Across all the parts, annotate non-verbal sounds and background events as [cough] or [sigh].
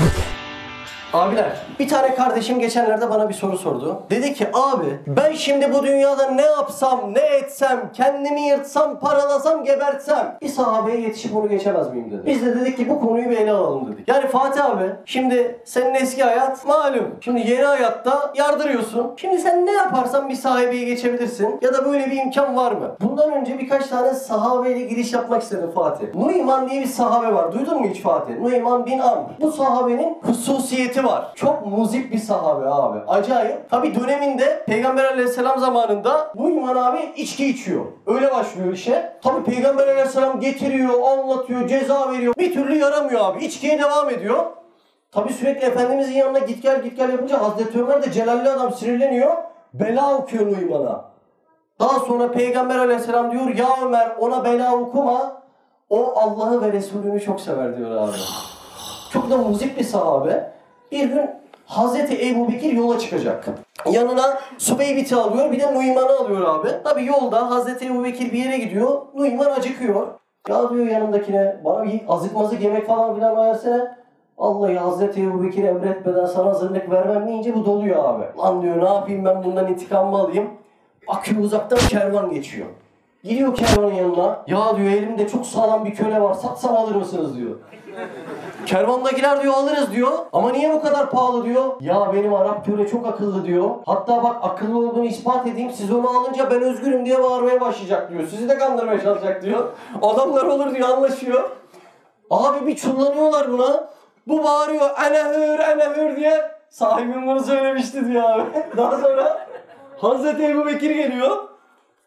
Okay. [laughs] Abiler, bir tane kardeşim geçenlerde bana bir soru sordu. Dedi ki abi ben şimdi bu dünyada ne yapsam, ne etsem, kendimi yırtsam, paralasam, gebertsem bir sahabeye yetişip onu geçemez miyim dedi. Biz de dedik ki bu konuyu bir ele alalım dedik. Yani Fatih abi şimdi senin eski hayat malum. Şimdi yeni hayatta yardırıyorsun. Şimdi sen ne yaparsan bir sahabeye geçebilirsin. Ya da böyle bir imkan var mı? Bundan önce birkaç tane sahabeyle giriş yapmak istedim Fatih. Nuiman diye bir sahabe var. Duydun mu hiç Fatih? Nuiman bin Amr. Bu sahabenin hususiyeti var. Çok muzip bir sahabe abi. Acayip. Tabi döneminde Peygamber aleyhisselam zamanında Nuiman abi içki içiyor. Öyle başlıyor işe. Tabi Peygamber aleyhisselam getiriyor, anlatıyor, ceza veriyor. Bir türlü yaramıyor abi. İçkiye devam ediyor. Tabi sürekli Efendimizin yanına git gel git gel yapınca Hazreti Ömer de celalli adam sinirleniyor. Bela okuyor Nuiman'a. Daha sonra Peygamber aleyhisselam diyor ya Ömer ona bela okuma. O Allah'ı ve Resulünü çok sever diyor abi. Çok da muzip bir sahabe. Bir gün Hazreti Ebu Bekir yola çıkacak. Yanına Sübeybit'i alıyor bir de Nuiman'ı alıyor abi. Tabi yolda Hazreti Ebu Bekir bir yere gidiyor. Nuiman acıkıyor. Ya diyor yanındakine bana bir azık mazık yemek falan filan versene. Vallahi Hazreti Ebu Bekir emretmeden sana hazırlık vermem deyince bu doluyor abi. Lan diyor ne yapayım ben bundan intikamımı alayım. Bakıyor uzaktan kervan geçiyor. Gidiyor kervanın yanına. Ya diyor elimde çok sağlam bir köle var satsam alır mısınız diyor. Kervandakiler diyor alırız diyor. Ama niye bu kadar pahalı diyor. Ya benim Arap köle çok akıllı diyor. Hatta bak akıllı olduğunu ispat edeyim. Siz onu alınca ben özgürüm diye bağırmaya başlayacak diyor. Sizi de kandırmaya çalışacak diyor. Adamlar olur diyor anlaşıyor. Abi bir çullanıyorlar buna. Bu bağırıyor enehür enehür diye. Sahibim bunu söylemişti diyor abi. Daha sonra Hazreti Ebu Bekir geliyor.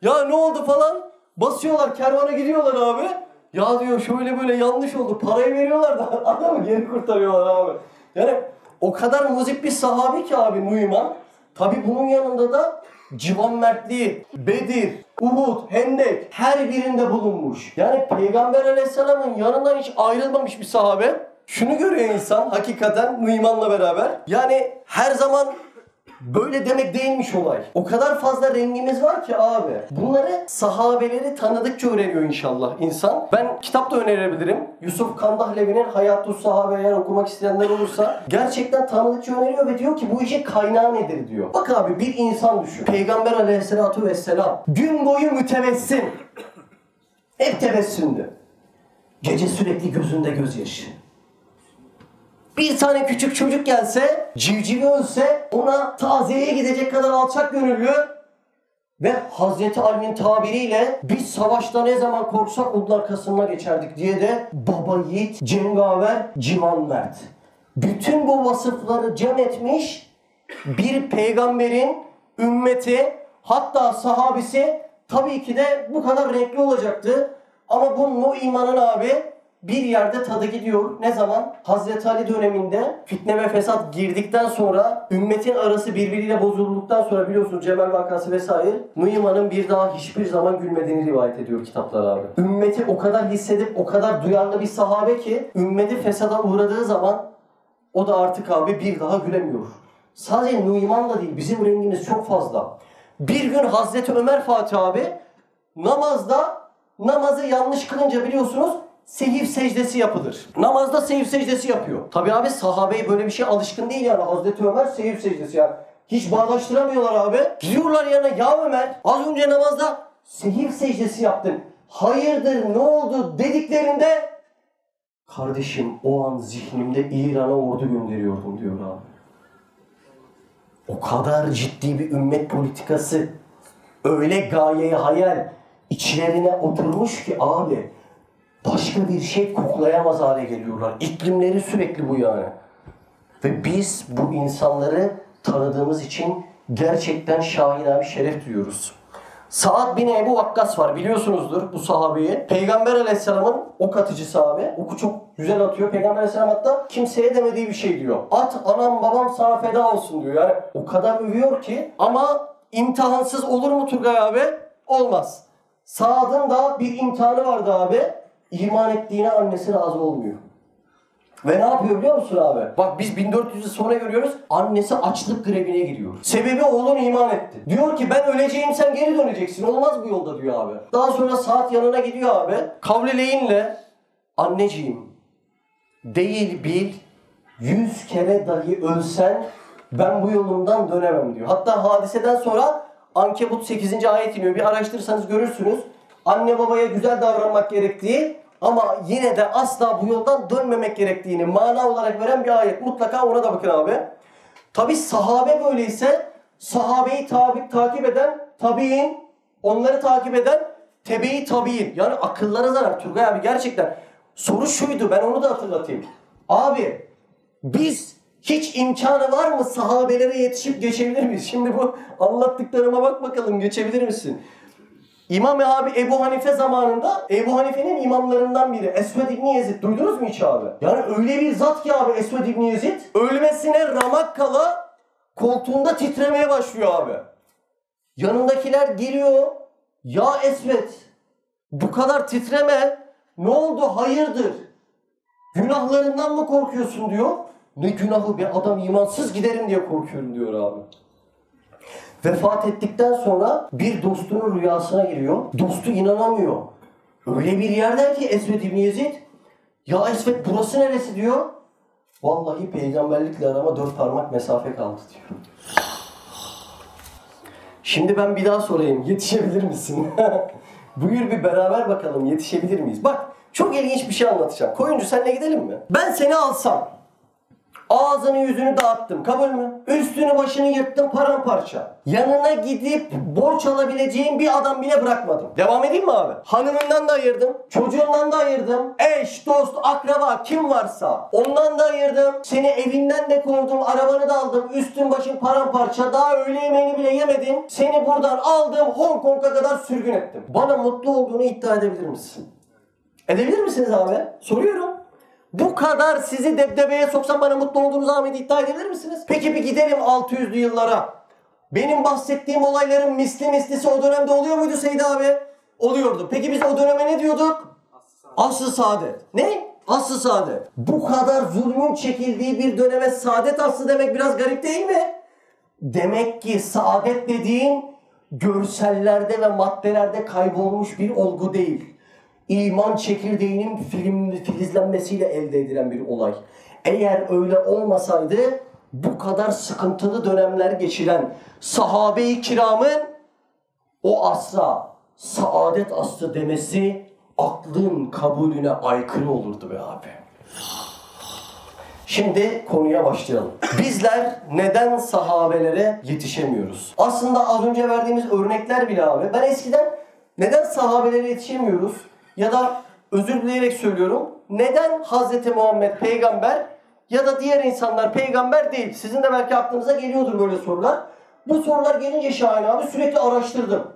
Ya ne oldu falan. Basıyorlar kervana gidiyorlar abi. Ya diyor şöyle böyle yanlış oldu. Parayı veriyorlar da [laughs] adamı geri kurtarıyorlar abi. Yani o kadar muzip bir sahabi ki abi Nuiman. Tabi bunun yanında da Civan Mertliği, Bedir, Uhud, Hendek her birinde bulunmuş. Yani Peygamber Aleyhisselam'ın yanından hiç ayrılmamış bir sahabe. Şunu görüyor insan hakikaten Nuiman'la beraber. Yani her zaman Böyle demek değilmiş olay. O kadar fazla rengimiz var ki abi. Bunları sahabeleri tanıdıkça öğreniyor inşallah insan. Ben kitap da önerebilirim. Yusuf Kandahlevi'nin Hayatü Sahabe eğer okumak isteyenler olursa gerçekten tanıdıkça öneriyor ve diyor ki bu işin kaynağı nedir diyor. Bak abi bir insan düşün. Peygamber aleyhissalatu vesselam gün boyu mütebessim. Hep tebessümdü. Gece sürekli gözünde gözyaşı. Bir tane küçük çocuk gelse, civcivi ölse ona taziyeye gidecek kadar alçak gönüllü ve Hazreti Ali'nin tabiriyle biz savaşta ne zaman korksak onun arkasından geçerdik diye de baba yiğit, cengaver, civan mert. Bütün bu vasıfları cem etmiş bir peygamberin ümmeti hatta sahabisi tabii ki de bu kadar renkli olacaktı. Ama bu Nuiman'ın abi bir yerde tadı gidiyor. Ne zaman? Hazreti Ali döneminde fitne ve fesat girdikten sonra ümmetin arası birbiriyle bozulduktan sonra biliyorsunuz Cemal vakası vesaire Nuiman'ın bir daha hiçbir zaman gülmediğini rivayet ediyor kitaplar abi. Ümmeti o kadar hissedip o kadar duyarlı bir sahabe ki ümmeti fesada uğradığı zaman o da artık abi bir daha gülemiyor. Sadece Nuiman da değil bizim rengimiz çok fazla. Bir gün Hazreti Ömer Fatih abi namazda namazı yanlış kılınca biliyorsunuz sehif secdesi yapılır. Namazda sehif secdesi yapıyor. Tabi abi sahabeyi böyle bir şey alışkın değil yani. Hazreti Ömer sehif secdesi yani. Hiç bağdaştıramıyorlar abi. Gidiyorlar yanına ya Ömer az önce namazda sehif secdesi yaptın. Hayırdır ne oldu dediklerinde kardeşim o an zihnimde İran'a ordu gönderiyordum diyor abi. O kadar ciddi bir ümmet politikası öyle gayeye hayal içlerine oturmuş ki abi başka bir şey koklayamaz hale geliyorlar. İklimleri sürekli bu yani. Ve biz bu insanları tanıdığımız için gerçekten şahine bir şeref duyuyoruz. Saad bin Ebu Vakkas var biliyorsunuzdur bu sahabeyi. Peygamber aleyhisselamın ok atıcı sahabe. Oku çok güzel atıyor. Peygamber aleyhisselam hatta kimseye demediği bir şey diyor. At anam babam sana feda olsun diyor. Yani o kadar övüyor ki ama imtihansız olur mu Turgay abi? Olmaz. Saad'ın da bir imtihanı vardı abi iman ettiğine annesi razı olmuyor. Ve ne yapıyor biliyor musun abi? Bak biz 1400 yıl sonra görüyoruz. Annesi açlık grevine giriyor. Sebebi oğlun iman etti. Diyor ki ben öleceğim sen geri döneceksin. Olmaz bu yolda diyor abi. Daha sonra saat yanına gidiyor abi. Kavleleyinle anneciğim değil bil yüz kere dahi ölsen ben bu yolumdan dönemem diyor. Hatta hadiseden sonra Ankebut 8. ayet iniyor. Bir araştırırsanız görürsünüz. Anne babaya güzel davranmak gerektiği ama yine de asla bu yoldan dönmemek gerektiğini mana olarak veren bir ayet. Mutlaka ona da bakın abi. Tabi sahabe böyleyse sahabeyi tabi, takip eden tabi'in, onları takip eden tebeyi tabi'in. Yani akıllara zarar. Turgay abi gerçekten soru şuydu ben onu da hatırlatayım. Abi biz hiç imkanı var mı sahabelere yetişip geçebilir miyiz? Şimdi bu anlattıklarıma bak bakalım geçebilir misin? İmam abi Ebu Hanife zamanında Ebu Hanife'nin imamlarından biri Esved İbni Yezid. Duydunuz mu hiç abi? Yani öyle bir zat ki abi Esved İbni Yezid ölmesine ramak kala koltuğunda titremeye başlıyor abi. Yanındakiler geliyor. Ya Esved bu kadar titreme. Ne oldu hayırdır? Günahlarından mı korkuyorsun diyor. Ne günahı bir adam imansız giderim diye korkuyorum diyor abi. Vefat ettikten sonra bir dostunun rüyasına giriyor. Dostu inanamıyor. Öyle bir yerden ki Esved İbni Yezid. Ya Esved burası neresi diyor. Vallahi peygamberlikle arama dört parmak mesafe kaldı diyor. Şimdi ben bir daha sorayım. Yetişebilir misin? [laughs] Buyur bir beraber bakalım yetişebilir miyiz? Bak çok ilginç bir şey anlatacağım. Koyuncu senle gidelim mi? Ben seni alsam. Ağzını yüzünü dağıttım. Kabul mü? Üstünü başını yırttım paramparça. Yanına gidip borç alabileceğim bir adam bile bırakmadım. Devam edeyim mi abi? Hanımından da ayırdım. Çocuğundan da ayırdım. Eş, dost, akraba kim varsa ondan da ayırdım. Seni evinden de kovdum. Arabanı da aldım. Üstün başın paramparça. Daha öğle yemeğini bile yemedin. Seni buradan aldım. Hong Kong'a kadar sürgün ettim. Bana mutlu olduğunu iddia edebilir misin? Edebilir misiniz abi? Soruyorum. Bu kadar sizi debdebeye soksam bana mutlu olduğunuzu Ahmet iddia edebilir misiniz? Peki bir gidelim 600'lü yıllara. Benim bahsettiğim olayların misli mislisi o dönemde oluyor muydu Seydi abi? Oluyordu. Peki biz o döneme ne diyorduk? Aslı saadet. Ne? Aslı saadet. Bu kadar zulmün çekildiği bir döneme saadet aslı demek biraz garip değil mi? Demek ki saadet dediğin görsellerde ve maddelerde kaybolmuş bir olgu değil iman çekirdeğinin film, filizlenmesiyle elde edilen bir olay. Eğer öyle olmasaydı bu kadar sıkıntılı dönemler geçiren sahabe-i kiramın o asra saadet asrı demesi aklın kabulüne aykırı olurdu be abi. Şimdi konuya başlayalım. Bizler neden sahabelere yetişemiyoruz? Aslında az önce verdiğimiz örnekler bile abi. Ben eskiden neden sahabelere yetişemiyoruz? Ya da özür dileyerek söylüyorum. Neden Hazreti Muhammed peygamber ya da diğer insanlar peygamber değil? Sizin de belki aklınıza geliyordur böyle sorular. Bu sorular gelince Şahin abi sürekli araştırdım.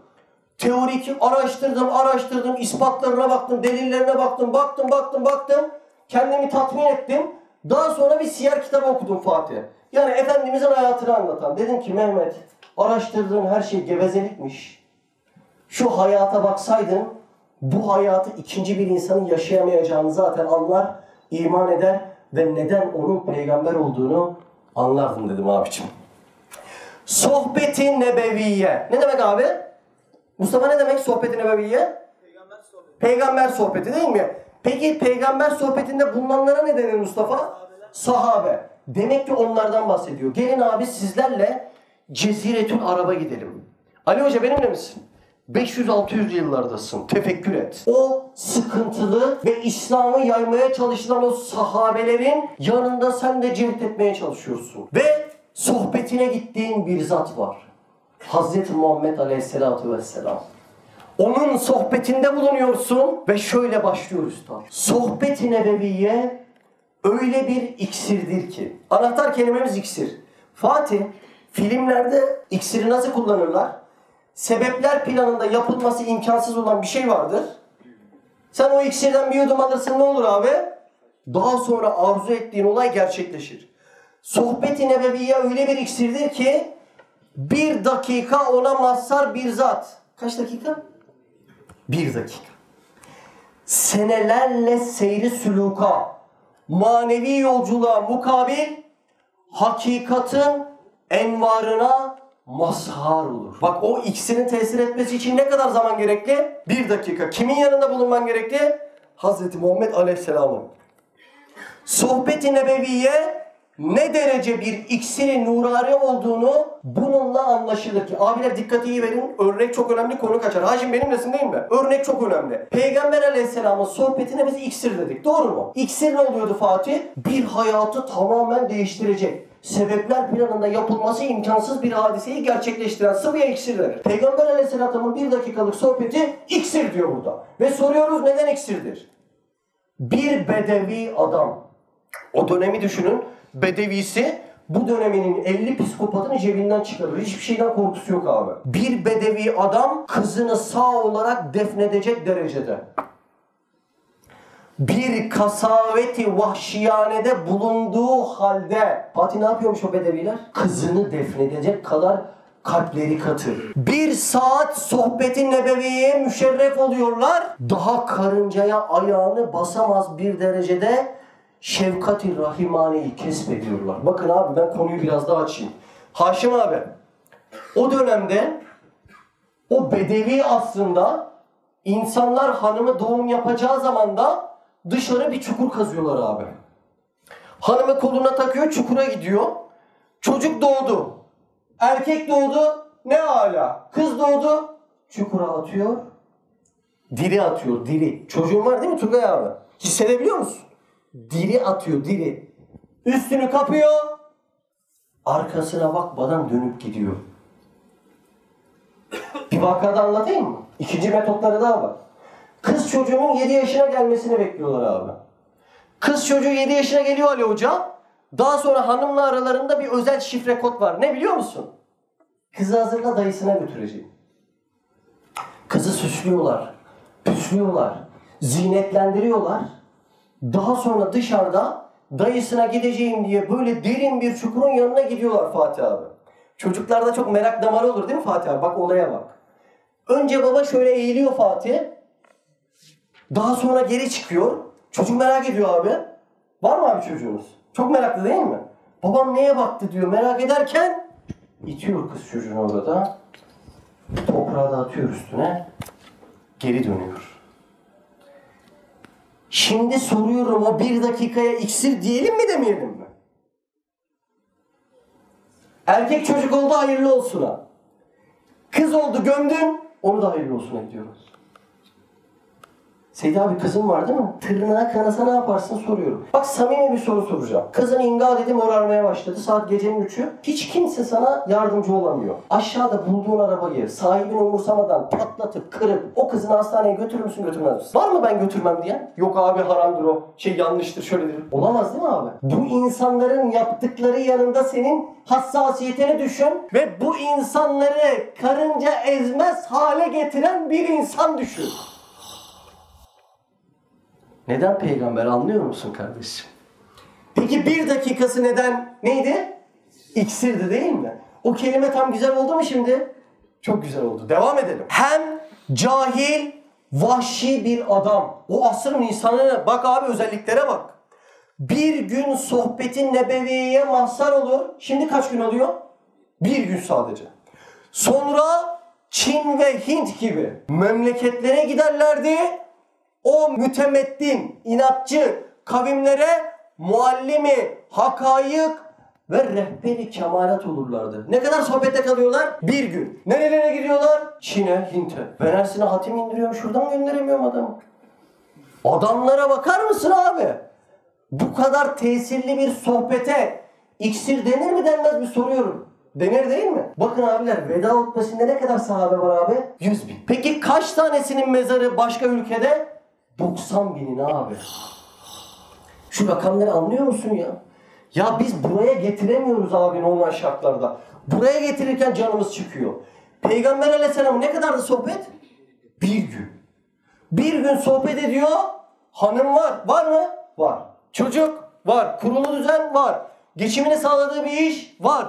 Teorik araştırdım, araştırdım, ispatlarına baktım, delillerine baktım, baktım, baktım, baktım. Kendimi tatmin ettim. Daha sonra bir siyer kitabı okudum Fatih. Yani Efendimizin hayatını anlatan. Dedim ki Mehmet, araştırdığın her şey gevezelikmiş. Şu hayata baksaydın bu hayatı ikinci bir insanın yaşayamayacağını zaten anlar, iman eder ve neden onun peygamber olduğunu anlardım dedim abicim. Sohbeti nebeviye. Ne demek abi? Mustafa ne demek sohbeti nebeviye? Peygamber sohbeti. Peygamber sohbeti değil mi? Peki peygamber sohbetinde bulunanlara ne denir Mustafa? Sahabeler. Sahabe. Demek ki onlardan bahsediyor. Gelin abi sizlerle Ceziretül Arab'a gidelim. Ali Hoca benimle misin? 500-600 yıllardasın. Tefekkür et. O sıkıntılı ve İslam'ı yaymaya çalışılan o sahabelerin yanında sen de cirit etmeye çalışıyorsun. Ve sohbetine gittiğin bir zat var. Hazreti Muhammed Aleyhisselatü Vesselam. Onun sohbetinde bulunuyorsun ve şöyle başlıyor üstad. Sohbet-i nebeviye öyle bir iksirdir ki. Anahtar kelimemiz iksir. Fatih, filmlerde iksiri nasıl kullanırlar? Sebepler planında yapılması imkansız olan bir şey vardır. Sen o iksirden bir yudum alırsın ne olur abi? Daha sonra arzu ettiğin olay gerçekleşir. Sohbet-i nebeviye öyle bir iksirdir ki bir dakika ona mazhar bir zat. Kaç dakika? Bir dakika. Senelerle seyri süluka, manevi yolculuğa mukabil hakikatin envarına mazhar olur. Bak o ikisinin tesir etmesi için ne kadar zaman gerekli? Bir dakika. Kimin yanında bulunman gerekli? Hazreti Muhammed Aleyhisselam'ın. Sohbeti Nebeviye ne derece bir iksiri nurari olduğunu bununla anlaşılır ki. Abiler dikkati iyi verin. Örnek çok önemli konu kaçar. Hacim benimlesin değil mi? Örnek çok önemli. Peygamber aleyhisselamın sohbetine biz iksir dedik. Doğru mu? İksir ne oluyordu Fatih? Bir hayatı tamamen değiştirecek. Sebepler planında yapılması imkansız bir hadiseyi gerçekleştiren sıvıya iksir denir. Peygamber aleyhisselamın bir dakikalık sohbeti iksir diyor burada. Ve soruyoruz neden iksirdir? Bir bedevi adam. O dönemi düşünün. Bedevisi bu döneminin 50 psikopatını cebinden çıkarır. Hiçbir şeyden korkusu yok abi. Bir bedevi adam kızını sağ olarak defnedecek derecede. Bir kasaveti vahşiyanede bulunduğu halde Fatih ne yapıyormuş o bedeviler? Kızını defnedecek kadar kalpleri katı. Bir saat sohbeti nebeviye müşerref oluyorlar. Daha karıncaya ayağını basamaz bir derecede şefkati rahimaneyi kesbediyorlar. Bakın abi ben konuyu biraz daha açayım. Haşim abi o dönemde o bedevi aslında insanlar hanımı doğum yapacağı zaman da dışarı bir çukur kazıyorlar abi. Hanımı koluna takıyor çukura gidiyor. Çocuk doğdu. Erkek doğdu ne ala. Kız doğdu çukura atıyor. Diri atıyor diri. Çocuğun var değil mi Turgay abi? Hissedebiliyor musun? Diri atıyor diri. Üstünü kapıyor. Arkasına bakmadan dönüp gidiyor. Bir vakada anlatayım mı? İkinci metotları daha var. Kız çocuğunun 7 yaşına gelmesini bekliyorlar abi. Kız çocuğu 7 yaşına geliyor Ali Hoca. Daha sonra hanımla aralarında bir özel şifre kod var. Ne biliyor musun? Kızı hazırla dayısına götüreceğim. Kızı süslüyorlar, püslüyorlar, zinetlendiriyorlar. Daha sonra dışarıda dayısına gideceğim diye böyle derin bir çukurun yanına gidiyorlar Fatih abi. Çocuklarda çok merak damarı olur değil mi Fatih abi? Bak olaya bak. Önce baba şöyle eğiliyor Fatih. Daha sonra geri çıkıyor. Çocuk merak ediyor abi. Var mı abi çocuğunuz? Çok meraklı değil mi? Babam neye baktı diyor merak ederken itiyor kız çocuğunu orada. Toprağı da atıyor üstüne. Geri dönüyor. Şimdi soruyorum o bir dakikaya iksir diyelim mi demeyelim mi? Erkek çocuk oldu hayırlı olsun ha. Kız oldu gömdün onu da hayırlı olsun diyoruz. Seydi abi kızım var değil mi? Tırnağı kanasa ne yaparsın soruyorum. Bak samimi bir soru soracağım. Kızın imdad dedi morarmaya başladı. Saat gecenin üçü. Hiç kimse sana yardımcı olamıyor. Aşağıda bulduğun arabayı sahibini umursamadan patlatıp kırıp o kızını hastaneye götürür müsün götürmez misin? Var mı ben götürmem diyen? Yok abi haramdır o. Şey yanlıştır şöyledir. Olamaz değil mi abi? Bu insanların yaptıkları yanında senin hassasiyetini düşün ve bu insanları karınca ezmez hale getiren bir insan düşün. Neden peygamber anlıyor musun kardeşim? Peki bir dakikası neden neydi? İksirdi değil mi? O kelime tam güzel oldu mu şimdi? Çok güzel oldu. Devam edelim. Hem cahil, vahşi bir adam. O asrın insanına bak abi özelliklere bak. Bir gün sohbetin nebeviyeye mahzar olur. Şimdi kaç gün oluyor? Bir gün sadece. Sonra Çin ve Hint gibi memleketlere giderlerdi o mütemeddin, inatçı kavimlere muallimi, hakayık ve rehberi kemalat olurlardı. Ne kadar sohbette kalıyorlar? Bir gün. Nerelere gidiyorlar? Çin'e, Hint'e. Ben Ersin'e hatim indiriyorum, şuradan gönderemiyorum adamı. Adamlara bakar mısın abi? Bu kadar tesirli bir sohbete iksir denir mi denmez mi soruyorum. Denir değil mi? Bakın abiler veda hutbesinde ne kadar sahabe var abi? 100 bin. Peki kaç tanesinin mezarı başka ülkede? 90 binin abi. Şu rakamları anlıyor musun ya? Ya biz buraya getiremiyoruz abi normal şartlarda. Buraya getirirken canımız çıkıyor. Peygamber aleyhisselam ne kadardı sohbet? Bir gün. Bir gün sohbet ediyor. Hanım var. Var mı? Var. Çocuk var. Kurulu düzen var. Geçimini sağladığı bir iş var.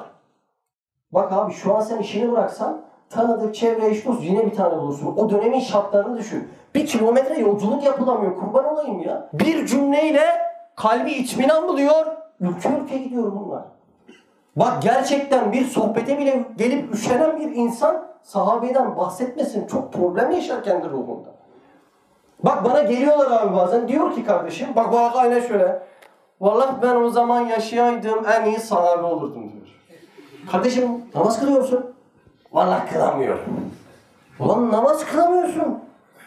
Bak abi şu an sen işini bıraksan tanıdık çevre eş dost yine bir tane bulursun. O dönemin şartlarını düşün. Bir kilometre yolculuk yapılamıyor. Kurban olayım ya. Bir cümleyle kalbi içminan buluyor. Ülke ülke gidiyor bunlar. Bak gerçekten bir sohbete bile gelip üşenen bir insan sahabeden bahsetmesin. Çok problem yaşar kendi ruhunda. Bak bana geliyorlar abi bazen. Diyor ki kardeşim bak bak aynen şöyle. Vallahi ben o zaman yaşayaydım en iyi sahabe olurdum diyor. Kardeşim namaz kılıyor musun? Vallahi kılamıyorum. Ulan namaz kılamıyorsun.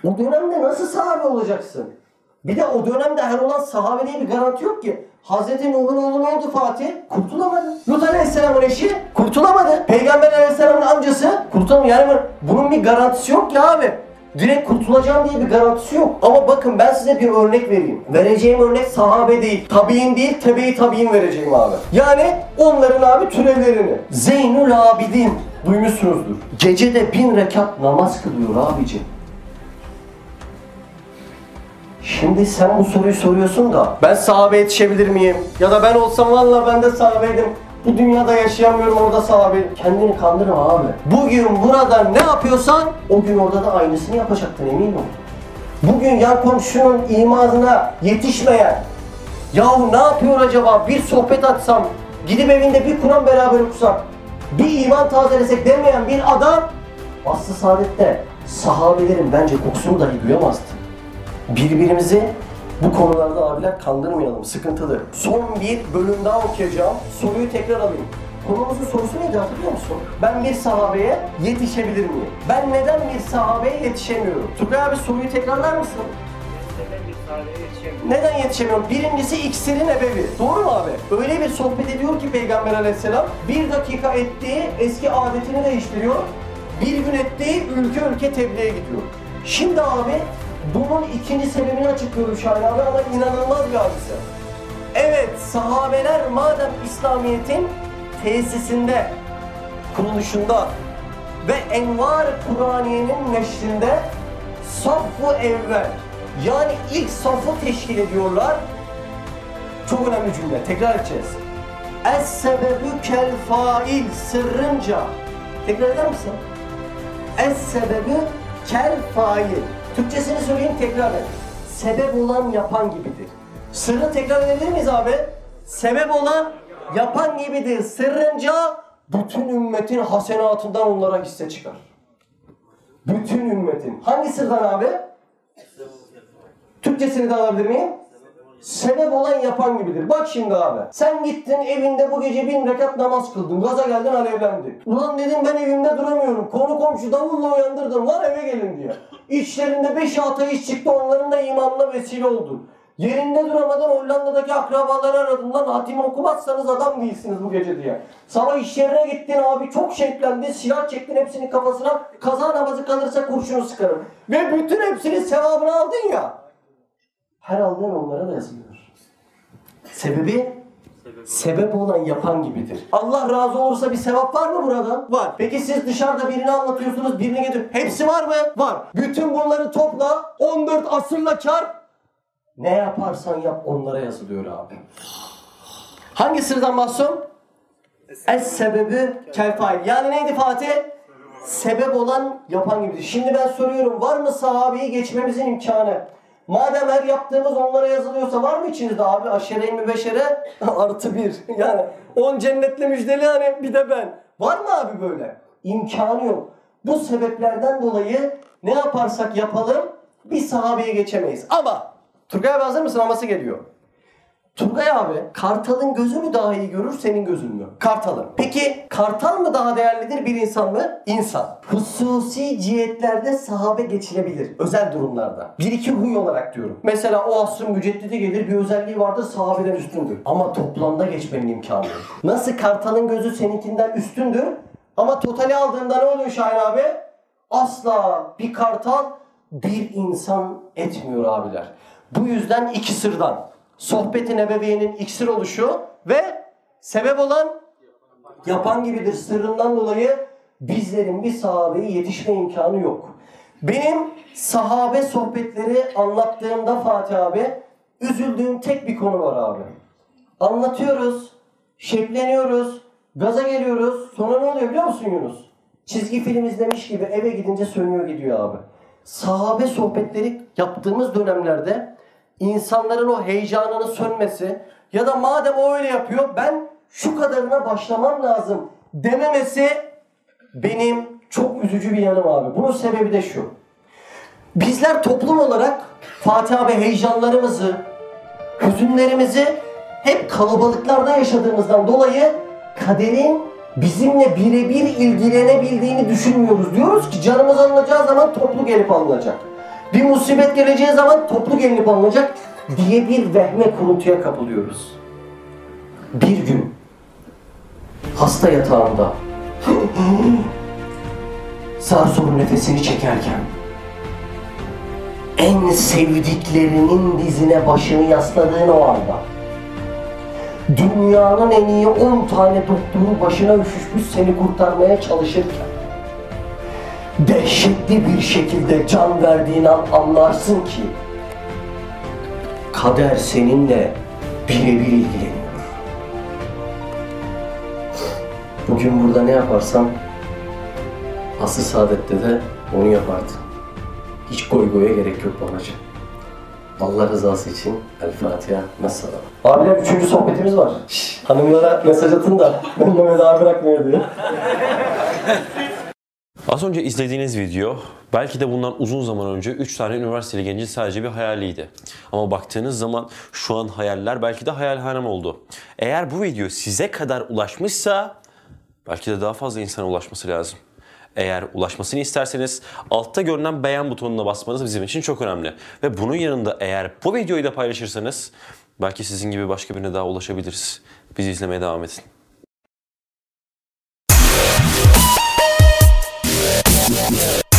O dönemde nasıl sahabe olacaksın? Bir de o dönemde her olan sahabe diye bir garanti yok ki. Hazreti Nuh'un oğlu ne oldu Fatih? Kurtulamadı. Lut Aleyhisselam'ın eşi kurtulamadı. Peygamber Aleyhisselam'ın amcası kurtulamadı. Yani bunun bir garantisi yok ya abi. Direkt kurtulacağım diye bir garantisi yok. Ama bakın ben size bir örnek vereyim. Vereceğim örnek sahabe değil, tabi'in değil, tebe-i tabi'in vereceğim abi. Yani onların abi türevlerini. Zeynül Abidin duymuşsunuzdur. Gecede bin rekat namaz kılıyor abicim. Şimdi sen bu soruyu soruyorsun da ben sahabe yetişebilir miyim? Ya da ben olsam valla ben de sahabeydim. Bu dünyada yaşayamıyorum orada sahabeydim. Kendini kandırma abi. Bugün burada ne yapıyorsan o gün orada da aynısını yapacaktın emin ol. Bugün yan komşunun imanına yetişmeyen yahu ne yapıyor acaba bir sohbet açsam gidip evinde bir Kur'an beraber okusak bir iman tazelesek demeyen bir adam aslı saadette sahabelerin bence kokusunu dahi duyamazdı birbirimizi bu konularda abiler kandırmayalım. Sıkıntılı. Son bir bölüm daha okuyacağım. Soruyu tekrar alayım. Konumuzun sorusu neydi hatırlıyor musun? Ben bir sahabeye yetişebilir miyim? Ben neden bir sahabeye yetişemiyorum? Turgay abi soruyu tekrarlar mısın? Neden yetişemiyorum? Birincisi iksirin ebevi. Doğru mu abi? Öyle bir sohbet ediyor ki Peygamber aleyhisselam bir dakika ettiği eski adetini değiştiriyor. Bir gün ettiği ülke ülke tebliğe gidiyor. Şimdi abi bunun ikinci sebebini açıklıyorum Şahin abi ama inanılmaz bir hadise. Evet sahabeler madem İslamiyet'in tesisinde, kuruluşunda ve Envar Kur'aniye'nin neşrinde saffu evvel yani ilk safı teşkil ediyorlar. Çok önemli cümle. Tekrar edeceğiz. Es sebebü kel fail sırrınca. Tekrar eder misin? Es sebebü kel fail. Türkçesini söyleyeyim tekrar et. Sebep olan yapan gibidir. Sırrı tekrar edebilir miyiz abi? Sebep olan yapan gibidir. Sırrınca bütün ümmetin hasenatından onlara hisse çıkar. Bütün ümmetin. Hangi sırdan abi? Türkçesini de alabilir miyim? Sebep olan yapan gibidir. Bak şimdi abi. Sen gittin evinde bu gece bin rekat namaz kıldın. Gaza geldin alevlendi. Ulan dedim ben evimde duramıyorum. Konu komşu davulla uyandırdım. Var eve gelin diye. İçlerinde beş iş çıktı. Onların da imanına vesile oldun. Yerinde duramadan Hollanda'daki akrabaları aradın lan hatimi okumazsanız adam değilsiniz bu gece diye. Sabah iş yerine gittin abi çok şevklendi silah çektin hepsinin kafasına kaza namazı kalırsa kurşunu sıkarım. Ve bütün hepsinin sevabını aldın ya. Her aldığın onlara da yazılıyor. Sebebi sebep olan yapan gibidir. Allah razı olursa bir sevap var mı burada? Var. Peki siz dışarıda birini anlatıyorsunuz, birini getir. Hepsi var mı? Var. Bütün bunları topla, 14 asırla çarp. Ne yaparsan yap onlara yazılıyor abi. Hangi sırdan mahsum? Es sebebi kel. Yani neydi Fatih? Sebep olan yapan gibidir. Şimdi ben soruyorum var mı sahabeyi geçmemizin imkanı? Madem her yaptığımız onlara yazılıyorsa var mı içinizde abi aşere-i mübeşere [laughs] artı bir. Yani on cennetle müjdeli hani bir de ben. Var mı abi böyle? İmkanı yok. Bu sebeplerden dolayı ne yaparsak yapalım bir sahabeye geçemeyiz. Ama Turgay abi hazır mısın? Aması geliyor. Turgay abi kartalın gözü mü daha iyi görür senin gözün mü? Kartalın. Peki kartal mı daha değerlidir bir insan mı? İnsan. Hususi cihetlerde sahabe geçilebilir. Özel durumlarda. Bir iki huy olarak diyorum. Mesela o asrın müceddidi gelir bir özelliği vardır sahabeden üstündür. Ama toplamda geçmenin imkanı yok. Nasıl kartalın gözü seninkinden üstündür ama totali aldığında ne oluyor Şahin abi? Asla bir kartal bir insan etmiyor abiler. Bu yüzden iki sırdan sohbetin ebeveynin iksir oluşu ve sebep olan yapan gibidir sırrından dolayı bizlerin bir sahabeye yetişme imkanı yok. Benim sahabe sohbetleri anlattığımda Fatih abi üzüldüğüm tek bir konu var abi. Anlatıyoruz, şekleniyoruz, gaza geliyoruz. Sonra ne oluyor biliyor musun Yunus? Çizgi film izlemiş gibi eve gidince sönüyor gidiyor abi. Sahabe sohbetleri yaptığımız dönemlerde insanların o heyecanını sönmesi ya da madem o öyle yapıyor ben şu kadarına başlamam lazım dememesi benim çok üzücü bir yanım abi. Bunun sebebi de şu. Bizler toplum olarak Fatih abi heyecanlarımızı, hüzünlerimizi hep kalabalıklarda yaşadığımızdan dolayı kaderin bizimle birebir ilgilenebildiğini düşünmüyoruz. Diyoruz ki canımız alınacağı zaman toplu gelip alınacak. Bir musibet geleceği zaman toplu gelip alınacak diye bir vehme kuruntuya kapılıyoruz. Bir gün hasta yatağında zar zor nefesini çekerken en sevdiklerinin dizine başını yasladığın o anda dünyanın en iyi 10 tane doktorun başına üşüşmüş seni kurtarmaya çalışırken dehşetli bir şekilde can verdiğin an anlarsın ki kader seninle birebir ilgileniyor. Bugün burada ne yaparsam asıl saadette de onu yapardı. Hiç goy goya gerek yok babacığım. Allah rızası için El Fatiha. Mesela. Abiler üçüncü sohbetimiz var. Şşş, hanımlara mesaj atın da ben Mehmet abi bırakmıyor diye. Az önce izlediğiniz video belki de bundan uzun zaman önce 3 tane üniversiteli gencin sadece bir hayaliydi. Ama baktığınız zaman şu an hayaller belki de hayalhanem oldu. Eğer bu video size kadar ulaşmışsa belki de daha fazla insana ulaşması lazım. Eğer ulaşmasını isterseniz altta görünen beğen butonuna basmanız bizim için çok önemli. Ve bunun yanında eğer bu videoyu da paylaşırsanız belki sizin gibi başka birine daha ulaşabiliriz. Bizi izlemeye devam edin. Yeah.